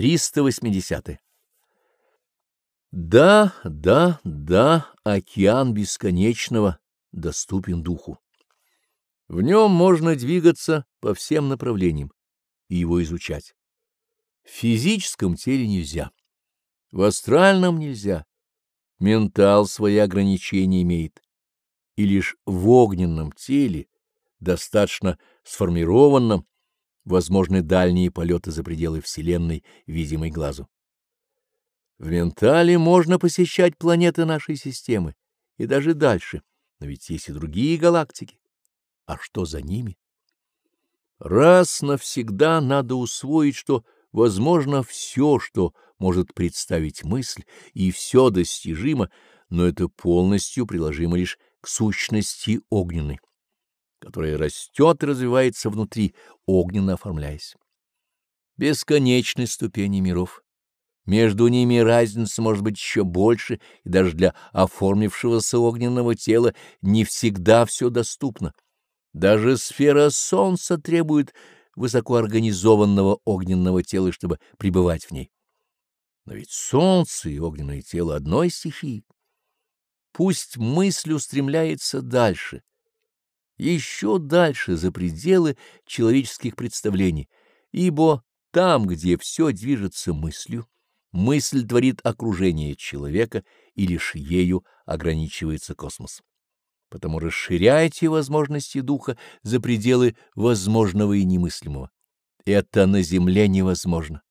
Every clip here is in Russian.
380. Да, да, да, океан бесконечного доступен духу. В нем можно двигаться по всем направлениям и его изучать. В физическом теле нельзя, в астральном нельзя, ментал свои ограничения имеет, и лишь в огненном теле, достаточно сформированном, возможны дальние полеты за пределы Вселенной, видимой глазу. В ментале можно посещать планеты нашей системы и даже дальше, но ведь есть и другие галактики. А что за ними? Раз навсегда надо усвоить, что возможно все, что может представить мысль, и все достижимо, но это полностью приложимо лишь к сущности огненной которая растет и развивается внутри, огненно оформляясь. Бесконечной ступени миров. Между ними разница может быть еще больше, и даже для оформившегося огненного тела не всегда все доступно. Даже сфера Солнца требует высокоорганизованного огненного тела, чтобы пребывать в ней. Но ведь Солнце и огненное тело одной стихии. Пусть мысль устремляется дальше, еще дальше за пределы человеческих представлений, ибо там, где все движется мыслью, мысль творит окружение человека, и лишь ею ограничивается космос. Потому расширяйте возможности духа за пределы возможного и немыслимого. Это на земле невозможно.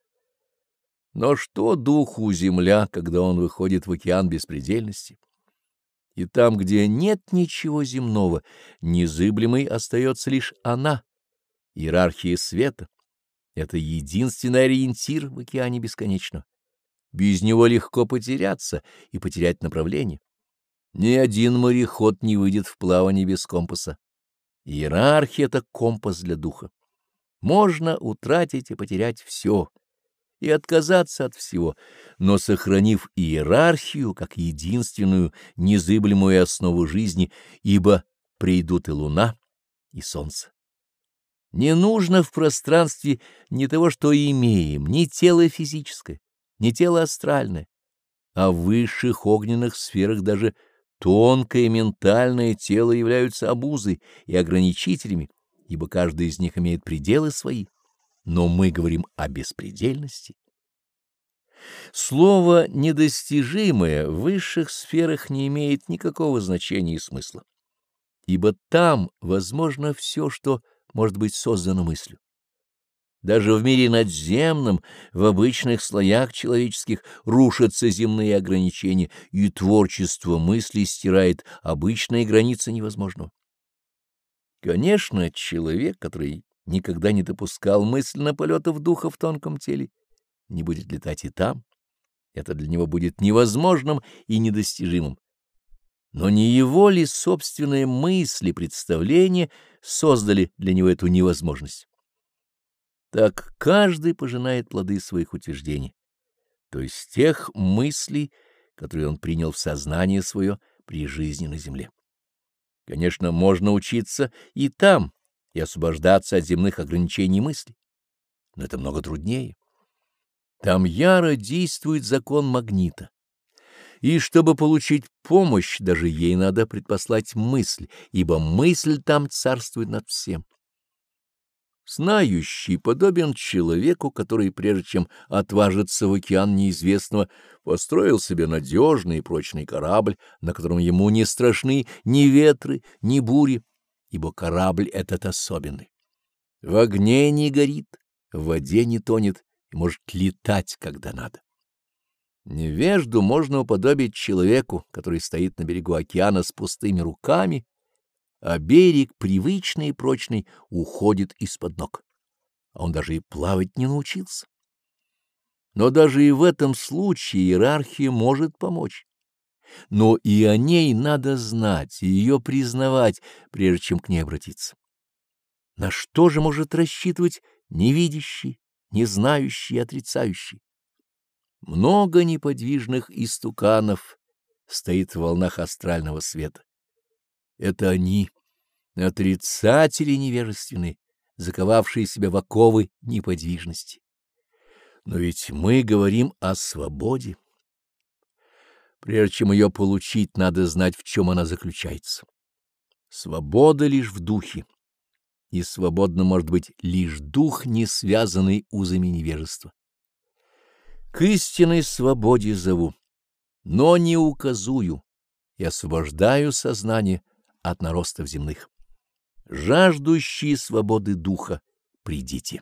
Но что духу земля, когда он выходит в океан беспредельности? И там, где нет ничего земного, незыблемой остается лишь она, иерархия света. Это единственный ориентир в океане бесконечного. Без него легко потеряться и потерять направление. Ни один мореход не выйдет в плавание без компаса. Иерархия — это компас для духа. Можно утратить и потерять все, и отказаться от всего, но сохранив иерархию как единственную незыблемую основу жизни, ибо придут и луна, и солнце. Не нужно в пространстве ни того, что имеем, ни тело физическое, ни тело астральное, а в высших огненных сферах даже тонкое ментальное тело являются обузой и ограничителями, ибо каждый из них имеет пределы свои но мы говорим о беспредельности. Слово «недостижимое» в высших сферах не имеет никакого значения и смысла, ибо там возможно все, что может быть создано мыслью. Даже в мире надземном, в обычных слоях человеческих рушатся земные ограничения, и творчество мысли стирает обычные границы невозможного. Конечно, человек, который никогда не допускал мысленно полетов духа в тонком теле, не будет летать и там. Это для него будет невозможным и недостижимым. Но не его ли собственные мысли, представления создали для него эту невозможность? Так каждый пожинает плоды своих утверждений, то есть тех мыслей, которые он принял в сознание свое при жизни на земле. Конечно, можно учиться и там, и освобождаться от земных ограничений мысли. Но это много труднее. Там яро действует закон магнита. И чтобы получить помощь, даже ей надо предпослать мысль, ибо мысль там царствует над всем. Знающий подобен человеку, который, прежде чем отважиться в океан неизвестного, построил себе надежный и прочный корабль, на котором ему не страшны ни ветры, ни бури, ибо корабль этот особенный. В огне не горит, в воде не тонет и может летать, когда надо. Невежду можно уподобить человеку, который стоит на берегу океана с пустыми руками, а берег, привычный и прочный, уходит из-под ног. А он даже и плавать не научился. Но даже и в этом случае иерархия может помочь но и о ней надо знать и ее признавать, прежде чем к ней обратиться. На что же может рассчитывать невидящий, не знающий и отрицающий? Много неподвижных истуканов стоит в волнах астрального света. Это они, отрицатели невежественные, заковавшие себя в оковы неподвижности. Но ведь мы говорим о свободе. Прежде чем ее получить, надо знать, в чем она заключается. Свобода лишь в духе, и свободно может быть лишь дух, не связанный узами невежества. К истинной свободе зову, но не указую и освобождаю сознание от наростов земных. Жаждущие свободы духа, придите.